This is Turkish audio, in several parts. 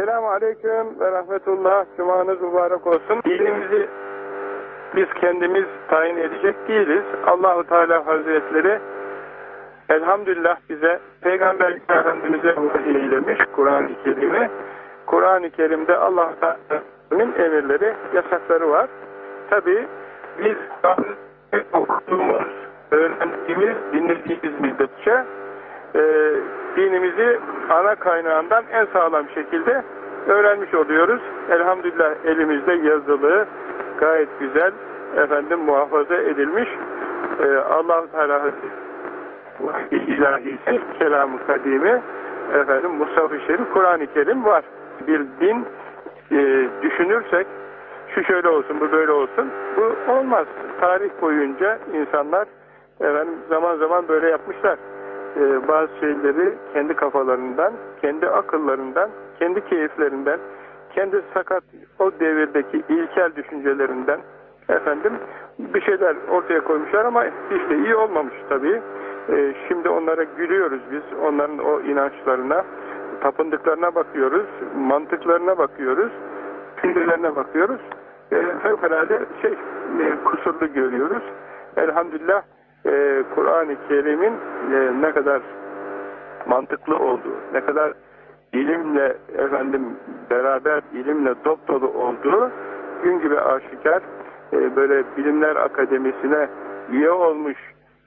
Selamun Aleyküm ve Rahmetullah. Cumanız mübarek olsun. Dinimizi biz kendimiz tayin edecek değiliz. Allahu Teala Hazretleri elhamdülillah bize Peygamber Efendimiz'e eylemiş Kur'an-ı Kerim'i. Kur'an-ı Kerim'de Allah Teala'nın emirleri, yasakları var. Tabi biz okuduğumuz, öğrendiğimiz, dinlediğimiz müddetçe e, dinimizi ana kaynağından en sağlam şekilde öğrenmiş oluyoruz. Elhamdülillah elimizde yazılı, gayet güzel, efendim muhafaza edilmiş e, Allah-u Teala ilahisi, kelam-ı kadimi, efendim Mustafa-ı Şerif, Kur'an-ı Kerim var. Bir din e, düşünürsek, şu şöyle olsun, bu böyle olsun, bu olmaz. Tarih boyunca insanlar efendim, zaman zaman böyle yapmışlar. E, bazı şeyleri kendi kafalarından, kendi akıllarından, kendi keyiflerinden, kendi sakat o devirdeki ilkel düşüncelerinden efendim bir şeyler ortaya koymuşlar ama hiç de iyi olmamış tabii. Ee, şimdi onlara gülüyoruz biz. Onların o inançlarına, tapındıklarına bakıyoruz, mantıklarına bakıyoruz, fikirlerine bakıyoruz. Ee, fevkalade şey, e, kusurlu görüyoruz. Elhamdülillah e, Kur'an-ı Kerim'in e, ne kadar mantıklı olduğu, ne kadar ilimle efendim beraber ilimle dop dolu olduğu gün gibi aşikar e, böyle bilimler akademisine üye olmuş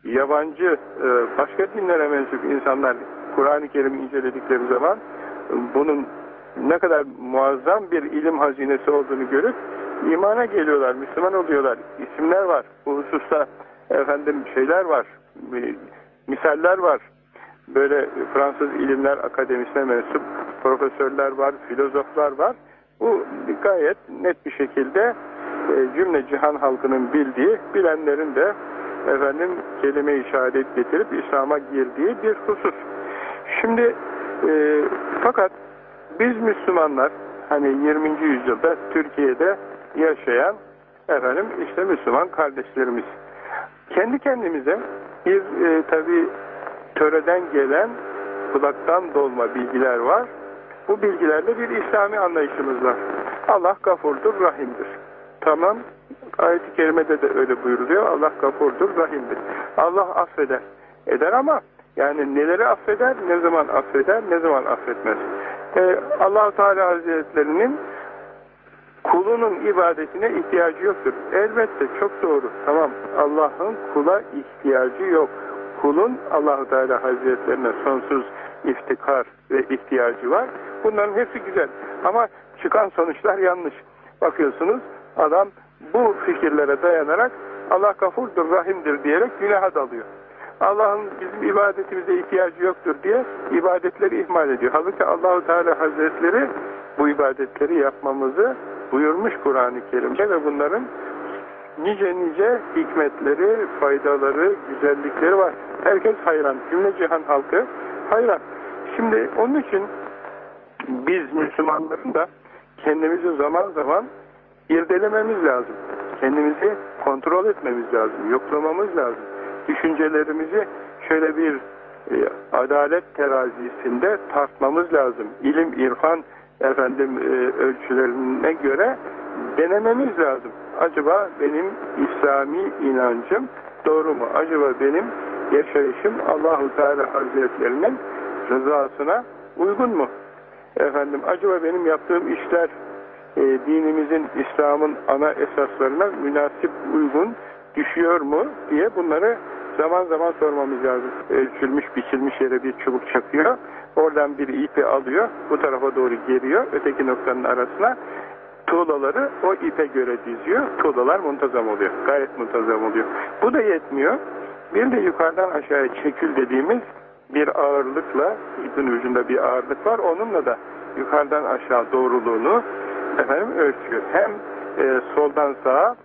yabancı e, başka dinlere mensup insanlar Kur'an-ı Kerim'i inceledikleri zaman bunun ne kadar muazzam bir ilim hazinesi olduğunu görüp imana geliyorlar, Müslüman oluyorlar. İsimler var. Bu hususta efendim şeyler var. Misaller var. Böyle Fransız İlimler Akademisi'ne mensup profesörler var, filozoflar var. Bu gayet net bir şekilde e, cümle cihan halkının bildiği, bilenlerin de efendim kelime-i şehadet getirip İslam'a girdiği bir husus. Şimdi e, fakat biz Müslümanlar hani 20. yüzyılda Türkiye'de yaşayan efendim işte Müslüman kardeşlerimiz kendi kendimize bir e, tabi töreden gelen kulaktan dolma bilgiler var. Bu bilgilerde bir İslami anlayışımız var. Allah gafurdur, rahimdir. Tamam, ayet-i kerimede de öyle buyuruluyor. Allah gafurdur, rahimdir. Allah affeder. Eder ama yani neleri affeder, ne zaman affeder, ne zaman affetmez. Ee, allah Teala Hazretlerinin kulunun ibadetine ihtiyacı yoktur. Elbette çok doğru. Tamam Allah'ın kula ihtiyacı yok. Kulun allah Teala Hazretlerine sonsuz iftikar ve ihtiyacı var. Bunların hepsi güzel. Ama çıkan sonuçlar yanlış. Bakıyorsunuz adam bu fikirlere dayanarak Allah gafurdur, rahimdir diyerek günaha dalıyor. Allah'ın bizim ibadetimize ihtiyacı yoktur diye ibadetleri ihmal ediyor. Halbuki Allahu Teala Hazretleri bu ibadetleri yapmamızı buyurmuş Kur'an-ı Kerim'de ve bunların nice nice hikmetleri, faydaları, güzellikleri var. Herkes hayran. Cümle cihan halkı hayran. Şimdi onun için biz Müslümanların da kendimizi zaman zaman irdelememiz lazım. Kendimizi kontrol etmemiz lazım. Yoklamamız lazım. Düşüncelerimizi şöyle bir e, adalet terazisinde tartmamız lazım. İlim, irfan efendim e, ölçülerine göre denememiz lazım. Acaba benim İslami inancım doğru mu? Acaba benim yaşayışım Allahu Teala Hazretlerinin rızasına uygun mu? Efendim acaba benim yaptığım işler e, dinimizin, İslam'ın ana esaslarına münasip uygun düşüyor mu diye bunları zaman zaman sormamız lazım. Ölçülmüş, biçilmiş yere bir çubuk çakıyor. Oradan bir ipi alıyor. Bu tarafa doğru geriyor. Öteki noktanın arasına tuğlaları o ipe göre diziyor. Tuğlalar muntazam oluyor. Gayet muntazam oluyor. Bu da yetmiyor. Bir de yukarıdan aşağıya çekil dediğimiz bir ağırlıkla, ipin ucunda bir ağırlık var. Onunla da yukarıdan aşağı doğruluğunu efendim ölçüyor. Hem e, soldan sağa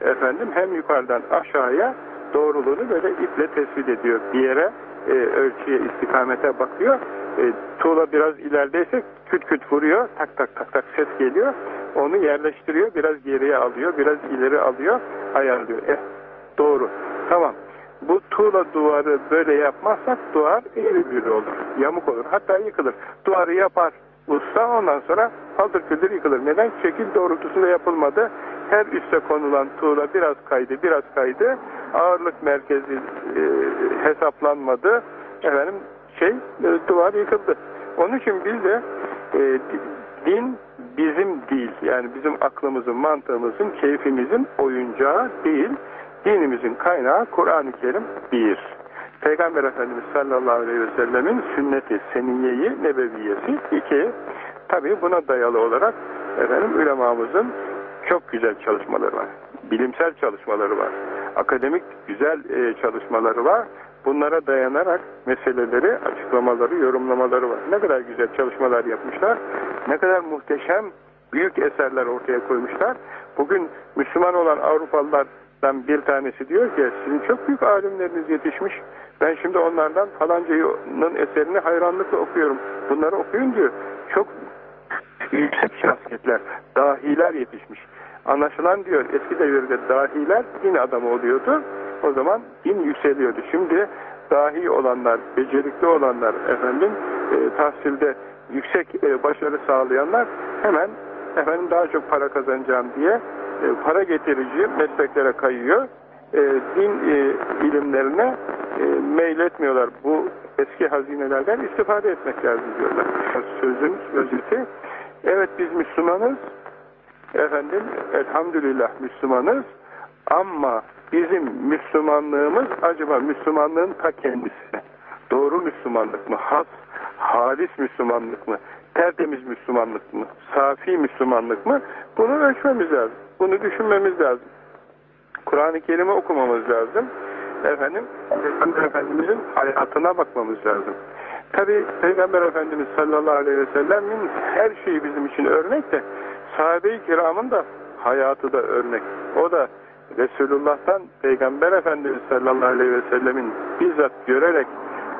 efendim hem yukarıdan aşağıya doğruluğunu böyle iple tespit ediyor. Bir yere e, ölçüye, istikamete bakıyor. E, tuğla biraz ilerideyse küt küt vuruyor. Tak tak tak tak ses geliyor. Onu yerleştiriyor. Biraz geriye alıyor. Biraz ileri alıyor. Ayarlıyor. Eh doğru. Tamam. Bu tuğla duvarı böyle yapmazsak duvar eğri büğrü olur. Yamuk olur. Hatta yıkılır. Duvarı yapar. usta ondan sonra paldır küldür yıkılır. Neden? Şekil doğrultusunda yapılmadı. Her üste konulan tuğla biraz kaydı, biraz kaydı. Ağırlık merkezi e, hesaplanmadı. Efendim şey, e, duvar yıkıldı. Onun için biz de e, din bizim değil. Yani bizim aklımızın, mantığımızın, keyfimizin oyuncağı değil. Dinimizin kaynağı Kur'an-ı Kerim bir. Peygamber Efendimiz sallallahu aleyhi ve sellemin sünneti, seniyeyi, nebeviyesi iki. Tabi buna dayalı olarak efendim ulemamızın çok güzel çalışmaları var. Bilimsel çalışmaları var. Akademik güzel e, çalışmaları var. Bunlara dayanarak meseleleri, açıklamaları, yorumlamaları var. Ne kadar güzel çalışmalar yapmışlar. Ne kadar muhteşem, büyük eserler ortaya koymuşlar. Bugün Müslüman olan Avrupalılardan bir tanesi diyor ki sizin çok büyük alimleriniz yetişmiş. Ben şimdi onlardan falanca'nın eserini hayranlıkla okuyorum. Bunları okuyun diyor. Çok yüksek şahsiyetler, dahiler yetişmiş. Anlaşılan diyor eski devirde dahiler din adamı oluyordu. O zaman din yükseliyordu. Şimdi dahi olanlar, becerikli olanlar efendim e, tahsilde yüksek e, başarı sağlayanlar hemen efendim daha çok para kazanacağım diye e, para getirici mesleklere kayıyor. E, din e, ilimlerine e, meyletmiyorlar. Bu eski hazinelerden istifade etmek lazım diyorlar. Sözün özeti evet biz Müslümanız efendim elhamdülillah Müslümanız ama bizim Müslümanlığımız acaba Müslümanlığın ta kendisi doğru Müslümanlık mı? Has, halis Müslümanlık mı? Tertemiz Müslümanlık mı? Safi Müslümanlık mı? Bunu ölçmemiz lazım. Bunu düşünmemiz lazım. Kur'an-ı Kerim'i okumamız lazım. Efendim, Peygamber Efendimiz'in hayatına bakmamız lazım. Tabi Peygamber Efendimiz sallallahu aleyhi ve sellemin her şeyi bizim için örnek de sahabe-i kiramın da hayatı da örnek. O da Resulullah'tan Peygamber Efendimiz sallallahu aleyhi ve sellemin bizzat görerek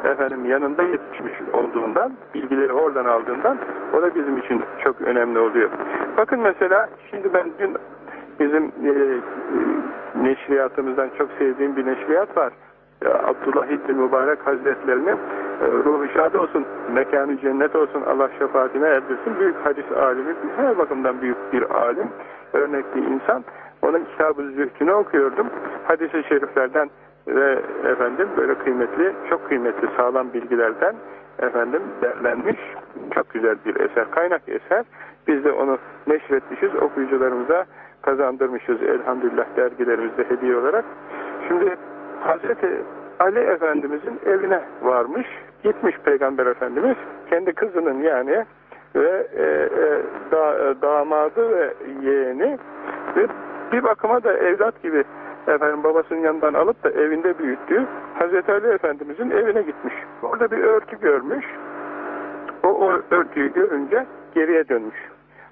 efendim yanında yetişmiş olduğundan, bilgileri oradan aldığından o da bizim için çok önemli oluyor. Bakın mesela şimdi ben dün bizim e, neşriyatımızdan çok sevdiğim bir neşriyat var. E, Abdullah İbni Mübarek Hazretlerinin ruhu şad olsun, mekanı cennet olsun, Allah şefaatine erdirsin. Büyük hadis alimi, her bakımdan büyük bir alim, örnek bir insan. Onun kitabı zühdünü okuyordum. Hadis-i şeriflerden ve efendim böyle kıymetli, çok kıymetli sağlam bilgilerden efendim derlenmiş çok güzel bir eser, kaynak eser. Biz de onu neşretmişiz, okuyucularımıza kazandırmışız elhamdülillah dergilerimizde hediye olarak. Şimdi Hazreti Ali Efendimizin evine varmış, gitmiş Peygamber Efendimiz, kendi kızının yani ve e, e, da, e, damadı ve yeğeni ve bir bakıma da evlat gibi efendim babasının yanından alıp da evinde büyüttüğü Hazreti Ali Efendimizin evine gitmiş. Orada bir örtü görmüş. O, o örtüyü görünce geriye dönmüş.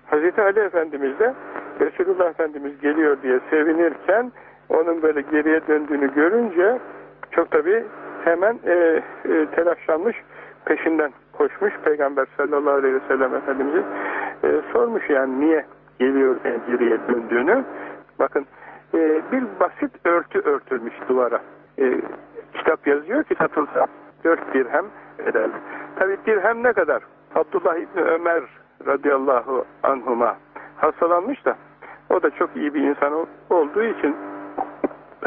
Hazreti Ali Efendimiz de Resulullah Efendimiz geliyor diye sevinirken onun böyle geriye döndüğünü görünce çok tabi hemen e, e, telaşlanmış peşinden koşmuş Peygamber sallallahu aleyhi ve sellem Efendimiz'i e, sormuş yani niye geliyor geriye döndüğünü. Bakın e, bir basit örtü örtülmüş duvara. E, kitap yazıyor ki satılsa dört dirhem eder. Tabi dirhem ne kadar? Abdullah İbni Ömer radıyallahu anhuma hastalanmış da o da çok iyi bir insan olduğu için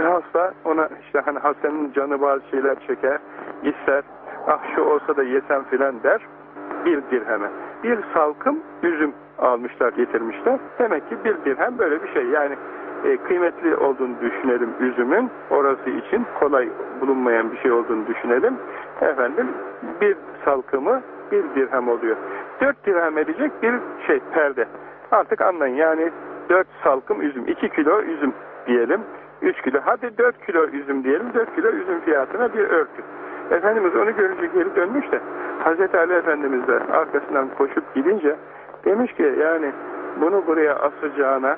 hasta ona işte hani hastanın canı bazı şeyler çeker ister ah şu olsa da yesem filan der. Bir dirheme. Bir salkım üzüm almışlar getirmişler. Demek ki bir dirhem böyle bir şey. Yani e, kıymetli olduğunu düşünelim üzümün. Orası için kolay bulunmayan bir şey olduğunu düşünelim. Efendim bir salkımı bir dirhem oluyor. Dört dirhem edecek bir şey perde. Artık anlayın. Yani dört salkım üzüm iki kilo üzüm diyelim 3 kilo, hadi 4 kilo üzüm diyelim, 4 kilo üzüm fiyatına bir örtü. Efendimiz onu görünce geri dönmüş de, Hazreti Ali Efendimiz de arkasından koşup gidince, demiş ki yani bunu buraya asacağına,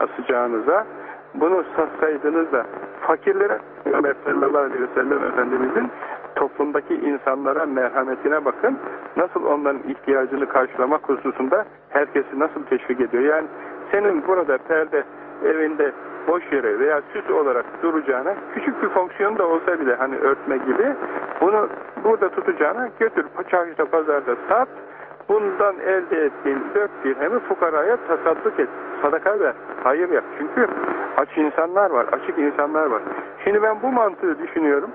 asacağınıza, bunu satsaydınız da fakirlere, Ömer sallallahu aleyhi ve Efendimizin toplumdaki insanlara merhametine bakın, nasıl onların ihtiyacını karşılamak hususunda herkesi nasıl teşvik ediyor. Yani senin burada perde evinde boş yere veya süs olarak duracağına küçük bir fonksiyon da olsa bile hani örtme gibi bunu burada tutacağına götür çarşıda pazarda sat bundan elde ettiğin dört dirhemi fukaraya tasadduk et. Sadaka ver. Hayır yap. Çünkü aç insanlar var. Açık insanlar var. Şimdi ben bu mantığı düşünüyorum.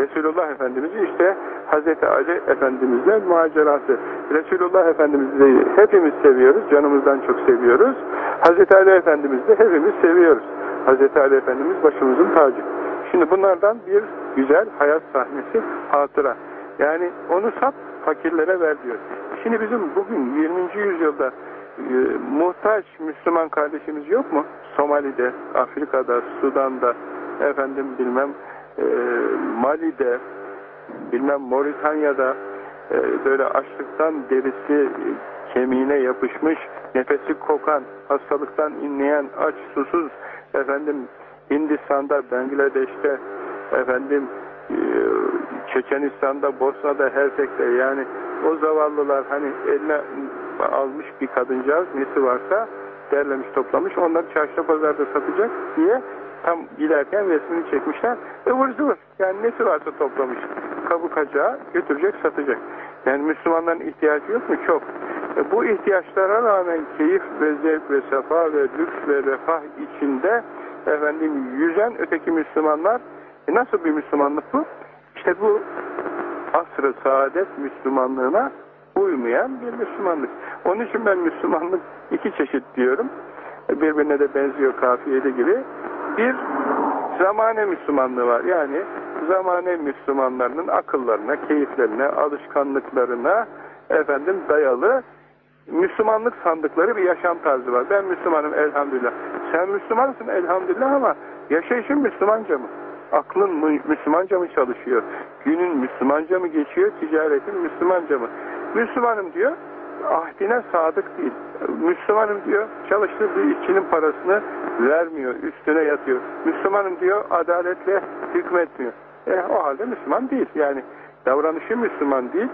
Resulullah Efendimiz'i işte Hazreti Ali Efendimiz'le macerası. Resulullah Efendimiz'i hepimiz seviyoruz, canımızdan çok seviyoruz. Hazreti Ali Efendimiz'i de hepimiz seviyoruz. Hazreti Ali Efendimiz başımızın tacı. Şimdi bunlardan bir güzel hayat sahnesi, hatıra. Yani onu sat, fakirlere ver diyor. Şimdi bizim bugün 20. yüzyılda e, muhtaç Müslüman kardeşimiz yok mu? Somali'de, Afrika'da, Sudan'da, efendim bilmem e, Mali'de, bilmem Moritanya'da e, böyle açlıktan derisi e, kemiğine yapışmış, nefesi kokan, hastalıktan inleyen, aç, susuz, efendim Hindistan'da, Bangladeş'te, efendim e, Çeçenistan'da, Bosna'da, Hersek'te yani o zavallılar hani eline almış bir kadıncağız nesi varsa derlemiş toplamış onları çarşıda pazarda satacak diye tam giderken resmini çekmişler ıvır zıvır yani nesi varsa toplamış kabukacağı götürecek satacak yani Müslümanların ihtiyacı yok mu? Çok. E, bu ihtiyaçlara rağmen keyif ve zevk ve sefa ve lüks ve refah içinde efendim yüzen öteki Müslümanlar e, nasıl bir Müslümanlık bu? İşte bu asr-ı saadet Müslümanlığına uymayan bir Müslümanlık. Onun için ben Müslümanlık iki çeşit diyorum. Birbirine de benziyor kafiyeli gibi. Bir zamane Müslümanlığı var. Yani zamane Müslümanlarının akıllarına, keyiflerine, alışkanlıklarına efendim dayalı Müslümanlık sandıkları bir yaşam tarzı var. Ben Müslümanım elhamdülillah. Sen Müslümansın elhamdülillah ama yaşayışın Müslümanca mı? Aklın Müslümanca mı çalışıyor? Günün Müslümanca mı geçiyor? Ticaretin Müslümanca mı? Müslümanım diyor, ahdine sadık değil. Müslümanım diyor, çalıştığı bir işçinin parasını vermiyor, üstüne yatıyor. Müslümanım diyor, adaletle hükmetmiyor. E, o halde Müslüman değil. Yani davranışı Müslüman değil,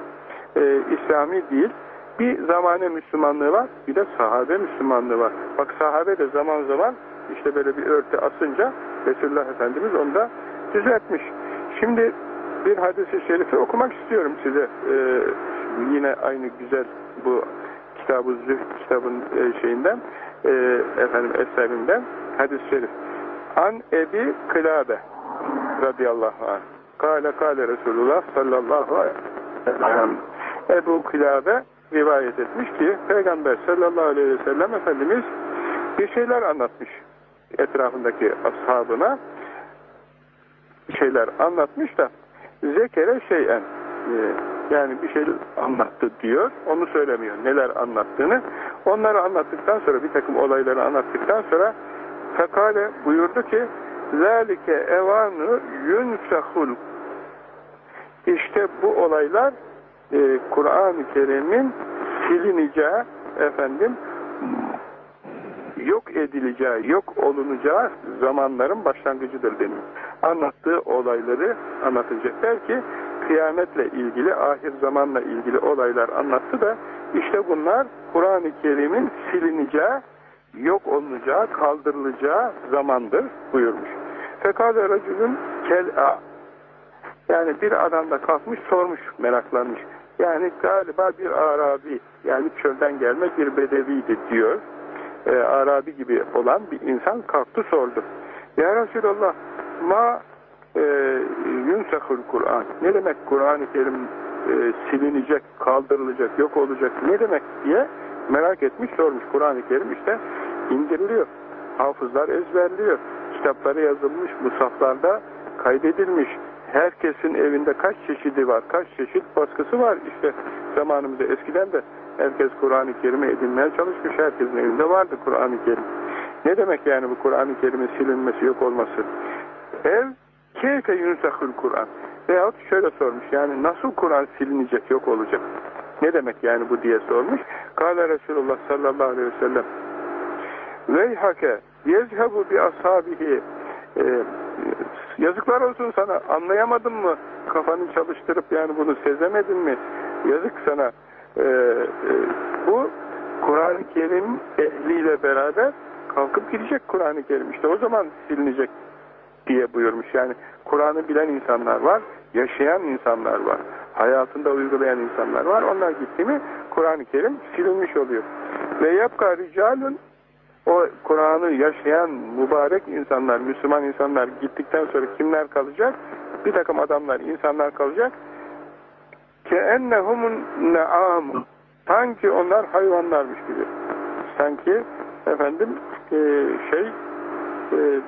e, İslami değil. Bir zamane Müslümanlığı var, bir de sahabe Müslümanlığı var. Bak sahabe de zaman zaman işte böyle bir örtü asınca Resulullah Efendimiz onu da düzeltmiş. Şimdi bir hadisi şerifi okumak istiyorum size. Ee, yine aynı güzel bu kitabı Zühd kitabın e, şeyinden e, efendim eserinden hadis-i şerif. An Ebi Kılabe radıyallahu anh. Kale kale Resulullah sallallahu aleyhi ve sellem. Ebu Kılabe rivayet etmiş ki Peygamber sallallahu aleyhi ve sellem Efendimiz bir şeyler anlatmış etrafındaki ashabına şeyler anlatmış da zekere şeyen e, yani bir şey anlattı diyor onu söylemiyor neler anlattığını onları anlattıktan sonra bir takım olayları anlattıktan sonra fekale buyurdu ki zâlike evanu yunsahul işte bu olaylar e, Kur'an-ı Kerim'in silineceği efendim yok edileceği, yok olunacağı zamanların başlangıcıdır deniyor. Anlattığı olayları anlatacak. Belki kıyametle ilgili, ahir zamanla ilgili olaylar anlattı da işte bunlar Kur'an-ı Kerim'in silineceği, yok olunacağı, kaldırılacağı zamandır buyurmuş. Fekale racülün kel'a yani bir adam da kalkmış sormuş, meraklanmış. Yani galiba bir Arabi, yani çölden gelme bir bedeviydi diyor. E, Arabi gibi olan bir insan kalktı sordu. Ya Resulallah, ma e, yunsakul Kur'an. Ne demek Kur'an-ı Kerim e, silinecek, kaldırılacak, yok olacak ne demek diye merak etmiş sormuş. Kur'an-ı Kerim işte indiriliyor. Hafızlar ezberliyor. Kitapları yazılmış, musaflarda kaydedilmiş herkesin evinde kaç çeşidi var, kaç çeşit baskısı var. İşte zamanımızda eskiden de herkes Kur'an-ı Kerim'i edinmeye çalışmış. Herkesin evinde vardı Kur'an-ı Kerim. Ne demek yani bu Kur'an-ı Kerim'in silinmesi, yok olması? Ev keyfe yunsahül Kur'an. Veyahut şöyle sormuş yani nasıl Kur'an silinecek, yok olacak? Ne demek yani bu diye sormuş. Kale Resulullah sallallahu aleyhi ve sellem Veyhake yezhebu bi ashabihi e, yazıklar olsun sana anlayamadın mı kafanı çalıştırıp yani bunu sezemedin mi yazık sana e, e, bu Kur'an-ı Kerim ehliyle beraber kalkıp gidecek Kur'an-ı Kerim işte o zaman silinecek diye buyurmuş yani Kur'an'ı bilen insanlar var yaşayan insanlar var hayatında uygulayan insanlar var onlar gitti mi Kur'an-ı Kerim silinmiş oluyor. Ve yapka ricalun o Kur'an'ı yaşayan mübarek insanlar, Müslüman insanlar gittikten sonra kimler kalacak? Bir takım adamlar, insanlar kalacak. Ke ennehumun ne'amu. Sanki onlar hayvanlarmış gibi. Sanki efendim e, şey e,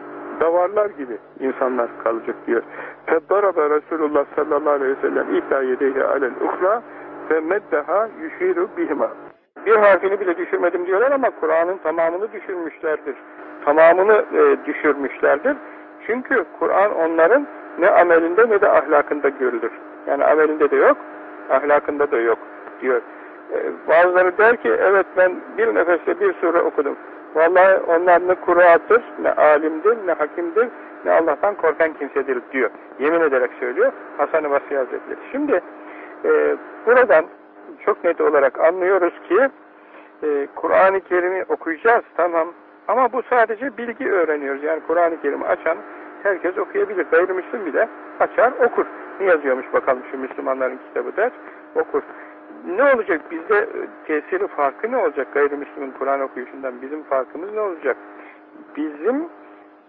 davarlar gibi insanlar kalacak diyor. Feddarabe Resulullah sallallahu aleyhi ve sellem ihda yedeyhi alel uhra ve meddeha yüşiru bihima. Bir harfini bile düşürmedim diyorlar ama Kur'an'ın tamamını düşürmüşlerdir. Tamamını e, düşürmüşlerdir. Çünkü Kur'an onların ne amelinde ne de ahlakında görülür. Yani amelinde de yok, ahlakında da yok diyor. E, bazıları der ki evet ben bir nefeste bir sure okudum. Vallahi onlar ne Kur'an'dır, ne alimdir, ne hakimdir, ne Allah'tan korkan kimsedir diyor. Yemin ederek söylüyor Hasan-ı Basri Hazretleri. Şimdi e, buradan çok net olarak anlıyoruz ki e, Kur'an-ı Kerim'i okuyacağız tamam ama bu sadece bilgi öğreniyoruz. Yani Kur'an-ı Kerim'i açan herkes okuyabilir. Gayrimüslim bile açar okur. Ne yazıyormuş bakalım şu Müslümanların kitabı der okur. Ne olacak bizde e, tesiri farkı ne olacak gayrimüslimin Kur'an okuyuşundan bizim farkımız ne olacak? Bizim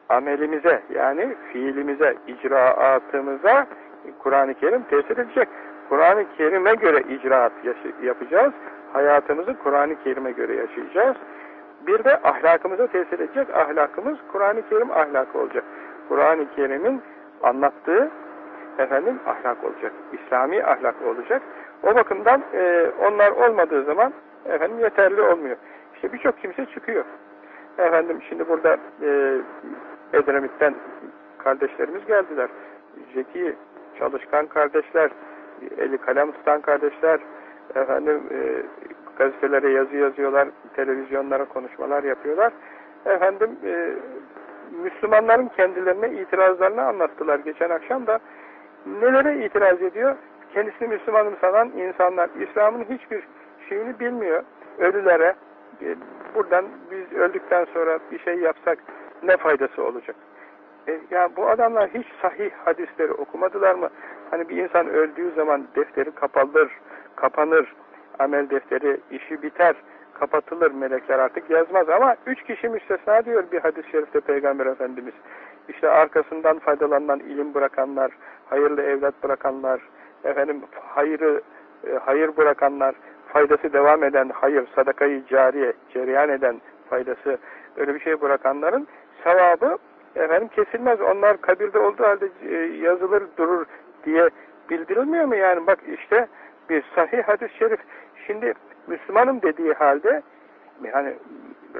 amelimize yani fiilimize, icraatımıza Kur'an-ı Kerim tesir edecek. Kur'an-ı Kerim'e göre icraat yapacağız. Hayatımızı Kur'an-ı Kerim'e göre yaşayacağız. Bir de ahlakımıza tesir edecek. Ahlakımız Kur'an-ı Kerim ahlakı olacak. Kur'an-ı Kerim'in anlattığı efendim ahlak olacak. İslami ahlak olacak. O bakımdan e, onlar olmadığı zaman efendim yeterli olmuyor. İşte birçok kimse çıkıyor. Efendim şimdi burada e, Edremit'ten kardeşlerimiz geldiler. Zeki, çalışkan kardeşler, eli kalem tutan kardeşler, efendim e, gazetelere yazı yazıyorlar, televizyonlara konuşmalar yapıyorlar. Efendim e, Müslümanların kendilerine itirazlarını anlattılar geçen akşam da. Nelere itiraz ediyor? Kendisini Müslümanım sanan insanlar İslam'ın hiçbir şeyini bilmiyor. Ölülere e, buradan biz öldükten sonra bir şey yapsak ne faydası olacak? E, ya bu adamlar hiç sahih hadisleri okumadılar mı? Hani bir insan öldüğü zaman defteri kapalıdır, kapanır, amel defteri işi biter, kapatılır melekler artık yazmaz ama üç kişi müstesna diyor bir hadis-i şerifte Peygamber Efendimiz. İşte arkasından faydalanan ilim bırakanlar, hayırlı evlat bırakanlar, efendim hayırı e, hayır bırakanlar, faydası devam eden hayır, sadakayı cariye, cereyan eden faydası öyle bir şey bırakanların sevabı efendim kesilmez. Onlar kabirde olduğu halde e, yazılır durur diye bildirilmiyor mu? Yani bak işte bir sahih hadis-i şerif. Şimdi Müslümanım dediği halde yani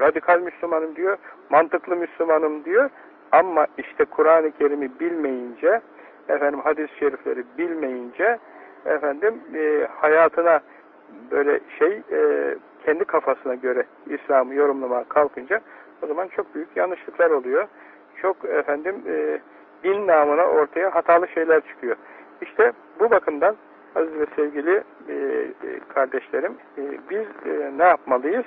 radikal Müslümanım diyor, mantıklı Müslümanım diyor ama işte Kur'an-ı Kerim'i bilmeyince efendim hadis-i şerifleri bilmeyince efendim e, hayatına böyle şey e, kendi kafasına göre İslam'ı yorumlamaya kalkınca o zaman çok büyük yanlışlıklar oluyor. Çok efendim e, din namına ortaya hatalı şeyler çıkıyor. İşte bu bakımdan aziz ve sevgili e, e, kardeşlerim e, biz e, ne yapmalıyız?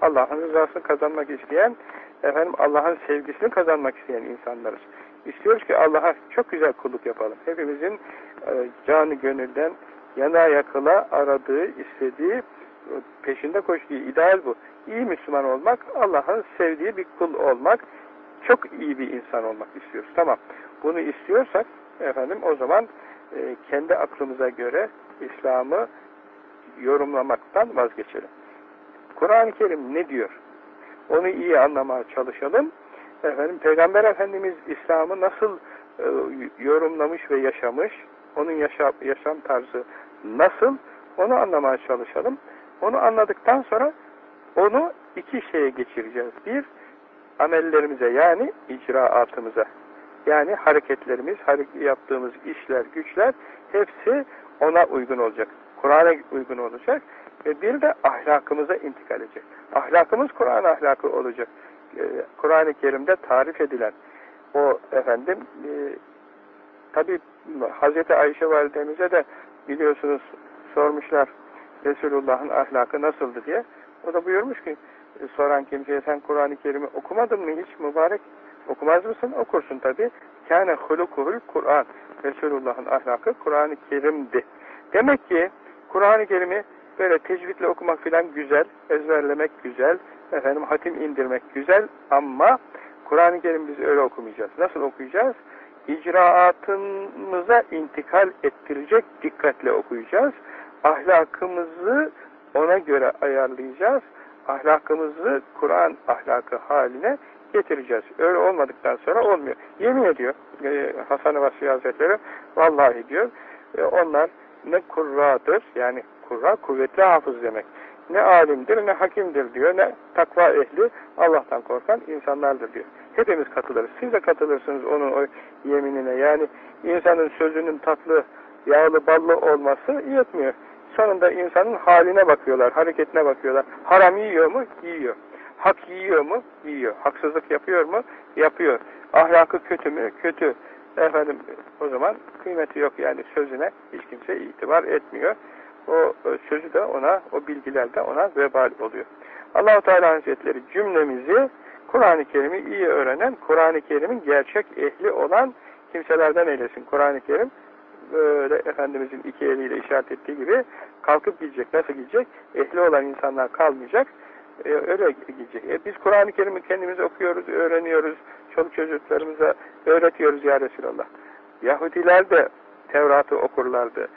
Allah'ın rızasını kazanmak isteyen efendim Allah'ın sevgisini kazanmak isteyen insanlarız. İstiyoruz ki Allah'a çok güzel kulluk yapalım. Hepimizin e, canı gönülden yana yakıla aradığı, istediği, peşinde koştuğu ideal bu. İyi Müslüman olmak, Allah'ın sevdiği bir kul olmak, çok iyi bir insan olmak istiyoruz. Tamam. Bunu istiyorsak efendim o zaman e, kendi aklımıza göre İslam'ı yorumlamaktan vazgeçelim. Kur'an-ı Kerim ne diyor? Onu iyi anlamaya çalışalım. Efendim Peygamber Efendimiz İslam'ı nasıl e, yorumlamış ve yaşamış? Onun yaşam, yaşam tarzı nasıl? Onu anlamaya çalışalım. Onu anladıktan sonra onu iki şeye geçireceğiz. Bir, amellerimize yani icraatımıza. Yani hareketlerimiz, yaptığımız işler, güçler hepsi ona uygun olacak. Kur'an'a uygun olacak ve bir de ahlakımıza intikal edecek. Ahlakımız Kur'an ahlakı olacak. Ee, Kur'an-ı Kerim'de tarif edilen o efendim e, tabi Hazreti Ayşe validemize de biliyorsunuz sormuşlar Resulullah'ın ahlakı nasıldı diye. O da buyurmuş ki e, soran kimseye sen Kur'an-ı Kerim'i okumadın mı hiç mübarek? Okumaz mısın? Okursun tabi. Kâne hulukuhul Kur'an. Resulullah'ın ahlakı Kur'an-ı Kerim'di. Demek ki Kur'an-ı Kerim'i böyle tecvidle okumak filan güzel, ezberlemek güzel, efendim hatim indirmek güzel ama Kur'an-ı Kerim biz öyle okumayacağız. Nasıl okuyacağız? İcraatımıza intikal ettirecek dikkatle okuyacağız. Ahlakımızı ona göre ayarlayacağız. Ahlakımızı Kur'an ahlakı haline getireceğiz. Öyle olmadıktan sonra olmuyor. Yemin ediyor e, Hasan-ı Basri Hazretleri, vallahi diyor, e, onlar ne kurradır, yani kurra kuvvetli hafız demek. Ne alimdir, ne hakimdir diyor, ne takva ehli, Allah'tan korkan insanlardır diyor. Hepimiz katılırız. Siz de katılırsınız onun o yeminine. Yani insanın sözünün tatlı, yağlı, ballı olması yetmiyor. Sonunda insanın haline bakıyorlar, hareketine bakıyorlar. Haram yiyor mu? Yiyor. Hak yiyor mu? Yiyor. Haksızlık yapıyor mu? Yapıyor. Ahlakı kötü mü? Kötü. Efendim o zaman kıymeti yok yani sözüne hiç kimse itibar etmiyor. O sözü de ona, o bilgiler de ona vebal oluyor. Allahu Teala Hazretleri cümlemizi Kur'an-ı Kerim'i iyi öğrenen, Kur'an-ı Kerim'in gerçek ehli olan kimselerden eylesin. Kur'an-ı Kerim böyle Efendimizin iki eliyle işaret ettiği gibi kalkıp gidecek. Nasıl gidecek? Ehli olan insanlar kalmayacak. Ee, öyle gidecek. E, biz Kur'an-ı Kerim'i kendimiz okuyoruz, öğreniyoruz. Çoluk çocuklarımıza öğretiyoruz ya Resulallah. Yahudiler de Tevrat'ı okurlardı.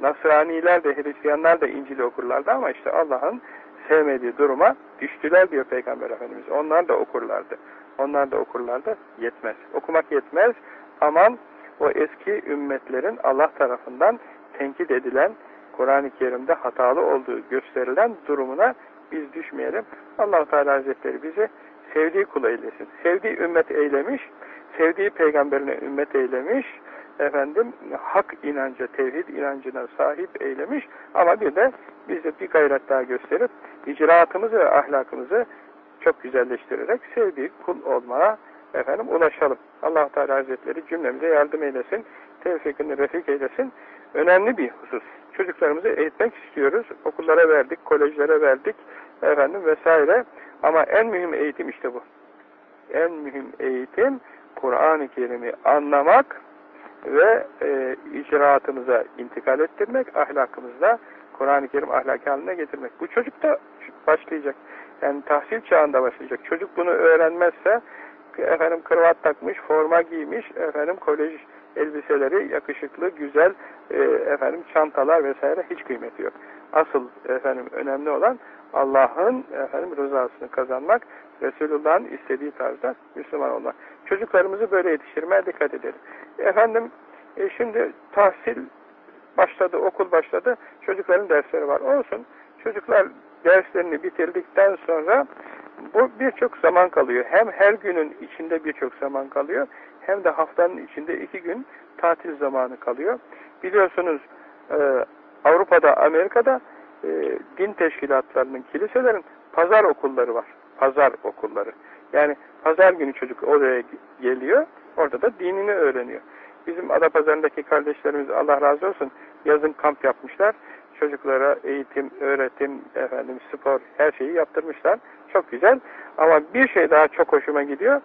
Nasraniler de, Hristiyanlar da İncil'i okurlardı ama işte Allah'ın sevmediği duruma düştüler diyor Peygamber Efendimiz. Onlar da okurlardı. Onlar da okurlardı. Yetmez. Okumak yetmez. Aman o eski ümmetlerin Allah tarafından tenkit edilen, Kur'an-ı Kerim'de hatalı olduğu gösterilen durumuna biz düşmeyelim. allah Teala Hazretleri bizi sevdiği kul eylesin. Sevdiği ümmet eylemiş, sevdiği peygamberine ümmet eylemiş, efendim hak inancı, tevhid inancına sahip eylemiş ama bir de bize bir gayret daha gösterip icraatımızı ve ahlakımızı çok güzelleştirerek sevdiği kul olmaya efendim ulaşalım. allah Teala Hazretleri cümlemize yardım eylesin, tevfikini refik eylesin. Önemli bir husus. Çocuklarımızı eğitmek istiyoruz. Okullara verdik, kolejlere verdik efendim vesaire. Ama en mühim eğitim işte bu. En mühim eğitim Kur'an-ı Kerim'i anlamak ve e, icraatımıza intikal ettirmek, ahlakımızda Kur'an-ı Kerim ahlaki haline getirmek. Bu çocuk da başlayacak. Yani tahsil çağında başlayacak. Çocuk bunu öğrenmezse efendim kravat takmış, forma giymiş, efendim kolej elbiseleri yakışıklı, güzel e, efendim çantalar vesaire hiç kıymeti yok. Asıl efendim önemli olan Allah'ın efendim rızasını kazanmak, Resulullah'ın istediği tarzda Müslüman olmak. Çocuklarımızı böyle yetiştirmeye dikkat edelim. Efendim e, şimdi tahsil başladı, okul başladı, çocukların dersleri var. Olsun, çocuklar derslerini bitirdikten sonra bu birçok zaman kalıyor. Hem her günün içinde birçok zaman kalıyor, hem de haftanın içinde iki gün tatil zamanı kalıyor. Biliyorsunuz e, Avrupa'da, Amerika'da e, din teşkilatlarının, kiliselerin pazar okulları var. Pazar okulları. Yani pazar günü çocuk oraya geliyor, orada da dinini öğreniyor. Bizim Adapazarı'ndaki kardeşlerimiz Allah razı olsun yazın kamp yapmışlar. Çocuklara eğitim, öğretim, efendim spor her şeyi yaptırmışlar. Çok güzel. Ama bir şey daha çok hoşuma gidiyor.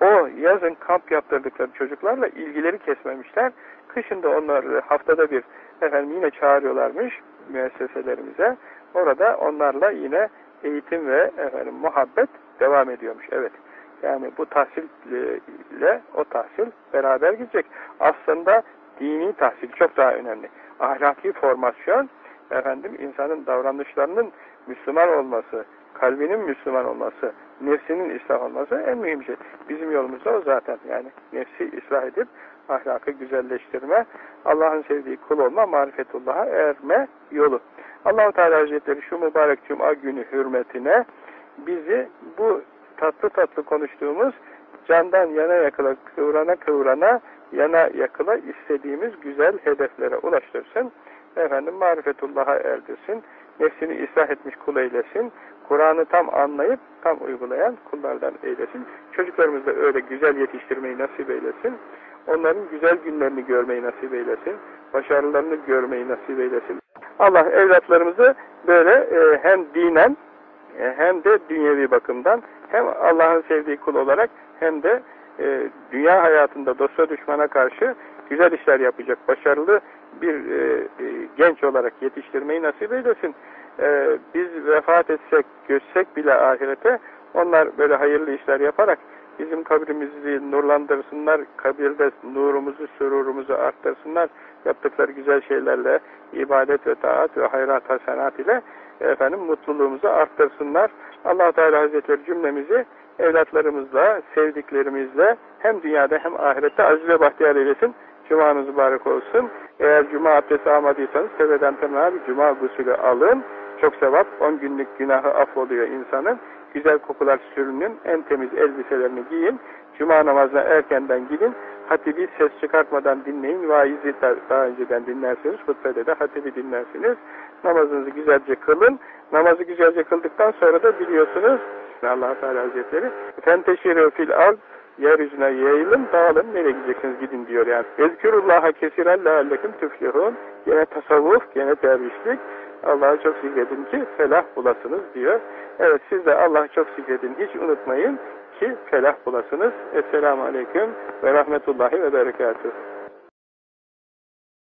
O yazın kamp yaptırdıkları çocuklarla ilgileri kesmemişler. Kışın da onları haftada bir efendim yine çağırıyorlarmış müesseselerimize. Orada onlarla yine eğitim ve efendim muhabbet devam ediyormuş. Evet. Yani bu tahsille o tahsil beraber gidecek. Aslında dini tahsil çok daha önemli. Ahlaki formasyon efendim insanın davranışlarının Müslüman olması, kalbinin Müslüman olması, nefsinin ıslah olması en mühim şey. Bizim yolumuzda o zaten. Yani nefsi ıslah edip ahlakı güzelleştirme, Allah'ın sevdiği kul olma, marifetullah'a erme yolu. Allahu Teala Hazretleri şu mübarek cuma günü hürmetine bizi bu tatlı tatlı konuştuğumuz candan yana yakıla, kıvrana kıvrana, yana yakıla istediğimiz güzel hedeflere ulaştırsın. Efendim marifetullah'a erdirsin. Nefsini ıslah etmiş kul eylesin. Kur'an'ı tam anlayıp tam uygulayan kullardan eylesin. Çocuklarımızı da öyle güzel yetiştirmeyi nasip eylesin. Onların güzel günlerini görmeyi nasip eylesin. Başarılarını görmeyi nasip eylesin. Allah evlatlarımızı böyle e, hem dinen e, hem de dünyevi bakımdan hem Allah'ın sevdiği kul olarak hem de e, dünya hayatında dostça düşmana karşı güzel işler yapacak, başarılı bir e, e, genç olarak yetiştirmeyi nasip eylesin. E, biz vefat etsek, göçsek bile ahirete onlar böyle hayırlı işler yaparak bizim kabrimizi nurlandırsınlar, kabirde nurumuzu, sürurumuzu arttırsınlar, yaptıkları güzel şeylerle, ibadet ve taat ve hayrat hasenat ile efendim mutluluğumuzu arttırsınlar. allah Teala Hazretleri cümlemizi evlatlarımızla, sevdiklerimizle hem dünyada hem ahirette aziz ve bahtiyar eylesin. Cumanız mübarek olsun. Eğer cuma abdesti almadıysanız tevbeden temel bir cuma gusülü alın. Çok sevap. 10 günlük günahı affoluyor insanın. Güzel kokular sürünün. En temiz elbiselerini giyin. Cuma namazına erkenden gidin. Hatibi ses çıkartmadan dinleyin. Vaizi daha önceden dinlersiniz. Hutbede de hatibi dinlersiniz. Namazınızı güzelce kılın. Namazı güzelce kıldıktan sonra da biliyorsunuz allah Teala Hazretleri fenteşiru fil ard yeryüzüne yayılın, dağılın, nereye gideceksiniz gidin diyor yani. Ezkürullaha kesiren leallekim tüflihun. Gene tasavvuf, gene dervişlik. Allah'a çok zikredin ki felah bulasınız diyor. Evet siz de Allah'a çok zikredin, hiç unutmayın ki felah bulasınız. Esselamu Aleyküm ve Rahmetullahi ve Berekatuhu.